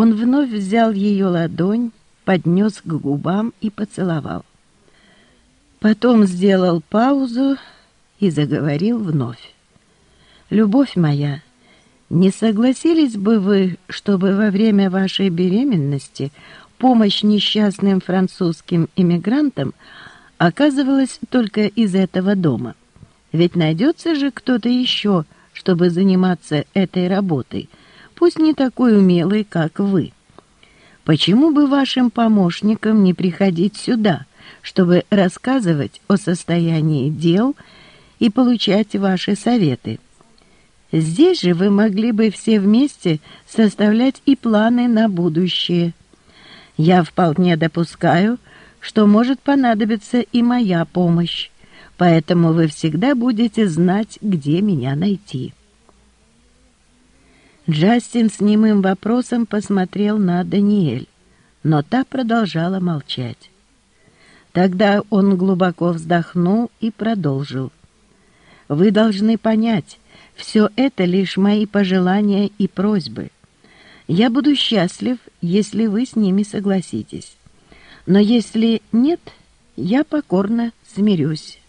Он вновь взял ее ладонь, поднес к губам и поцеловал. Потом сделал паузу и заговорил вновь. «Любовь моя, не согласились бы вы, чтобы во время вашей беременности помощь несчастным французским иммигрантам оказывалась только из этого дома? Ведь найдется же кто-то еще, чтобы заниматься этой работой, пусть не такой умелый, как вы». Почему бы вашим помощникам не приходить сюда, чтобы рассказывать о состоянии дел и получать ваши советы? Здесь же вы могли бы все вместе составлять и планы на будущее. Я вполне допускаю, что может понадобиться и моя помощь, поэтому вы всегда будете знать, где меня найти». Джастин с немым вопросом посмотрел на Даниэль, но та продолжала молчать. Тогда он глубоко вздохнул и продолжил. «Вы должны понять, все это лишь мои пожелания и просьбы. Я буду счастлив, если вы с ними согласитесь. Но если нет, я покорно смирюсь.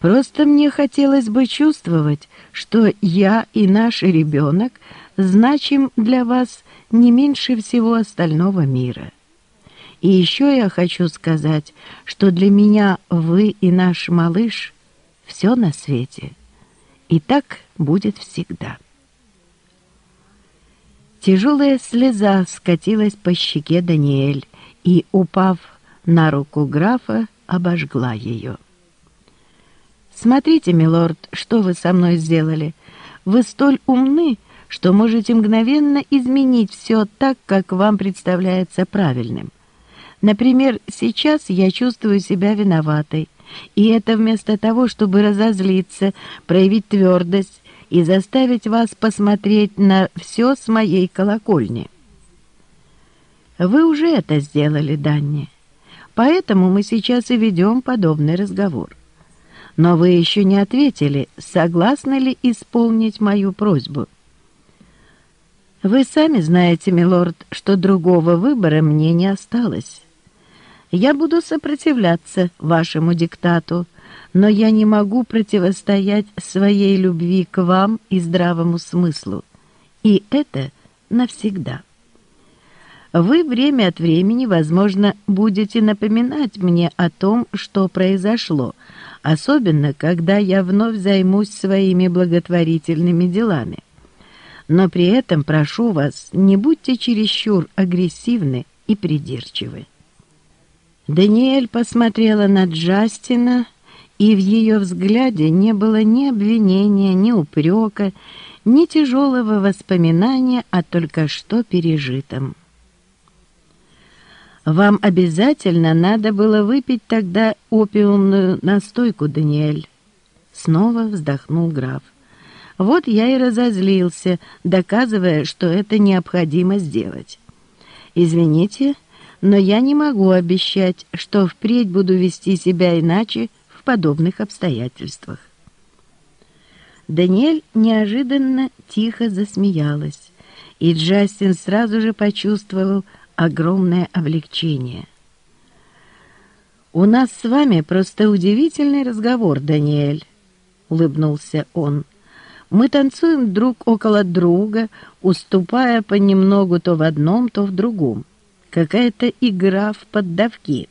Просто мне хотелось бы чувствовать, что я и наш ребенок — значим для вас не меньше всего остального мира. И еще я хочу сказать, что для меня вы и наш малыш — все на свете. И так будет всегда. Тяжелая слеза скатилась по щеке Даниэль и, упав на руку графа, обожгла ее. «Смотрите, милорд, что вы со мной сделали. Вы столь умны, что можете мгновенно изменить все так, как вам представляется правильным. Например, сейчас я чувствую себя виноватой, и это вместо того, чтобы разозлиться, проявить твердость и заставить вас посмотреть на все с моей колокольни. Вы уже это сделали, Данни, поэтому мы сейчас и ведем подобный разговор. Но вы еще не ответили, согласны ли исполнить мою просьбу. Вы сами знаете, милорд, что другого выбора мне не осталось. Я буду сопротивляться вашему диктату, но я не могу противостоять своей любви к вам и здравому смыслу. И это навсегда. Вы время от времени, возможно, будете напоминать мне о том, что произошло, особенно когда я вновь займусь своими благотворительными делами. Но при этом прошу вас, не будьте чересчур агрессивны и придирчивы. Даниэль посмотрела на Джастина, и в ее взгляде не было ни обвинения, ни упрека, ни тяжелого воспоминания о только что пережитом. «Вам обязательно надо было выпить тогда опиумную настойку, Даниэль», — снова вздохнул граф. Вот я и разозлился, доказывая, что это необходимо сделать. Извините, но я не могу обещать, что впредь буду вести себя иначе в подобных обстоятельствах. Даниэль неожиданно тихо засмеялась, и Джастин сразу же почувствовал огромное облегчение. «У нас с вами просто удивительный разговор, Даниэль», — улыбнулся он. Мы танцуем друг около друга, уступая понемногу то в одном, то в другом. Какая-то игра в поддавки.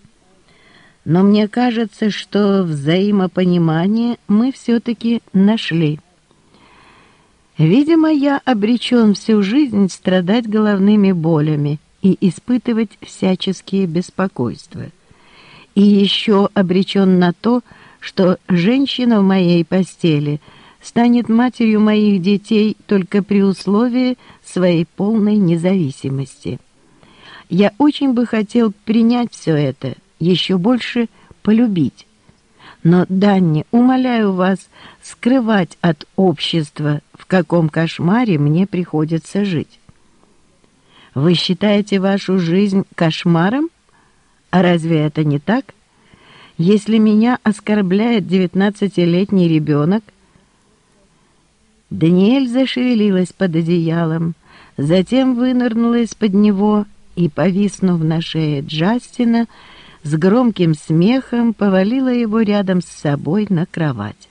Но мне кажется, что взаимопонимание мы все-таки нашли. Видимо, я обречен всю жизнь страдать головными болями и испытывать всяческие беспокойства. И еще обречен на то, что женщина в моей постели — станет матерью моих детей только при условии своей полной независимости. Я очень бы хотел принять все это, еще больше полюбить. Но, Данни, умоляю вас скрывать от общества, в каком кошмаре мне приходится жить. Вы считаете вашу жизнь кошмаром? А разве это не так? Если меня оскорбляет девятнадцатилетний ребенок – Даниэль зашевелилась под одеялом, затем вынырнула из-под него и, повиснув на шее Джастина, с громким смехом повалила его рядом с собой на кровать.